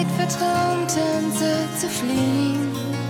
Zeit verträumten sie zu fliehen.